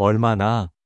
얼마나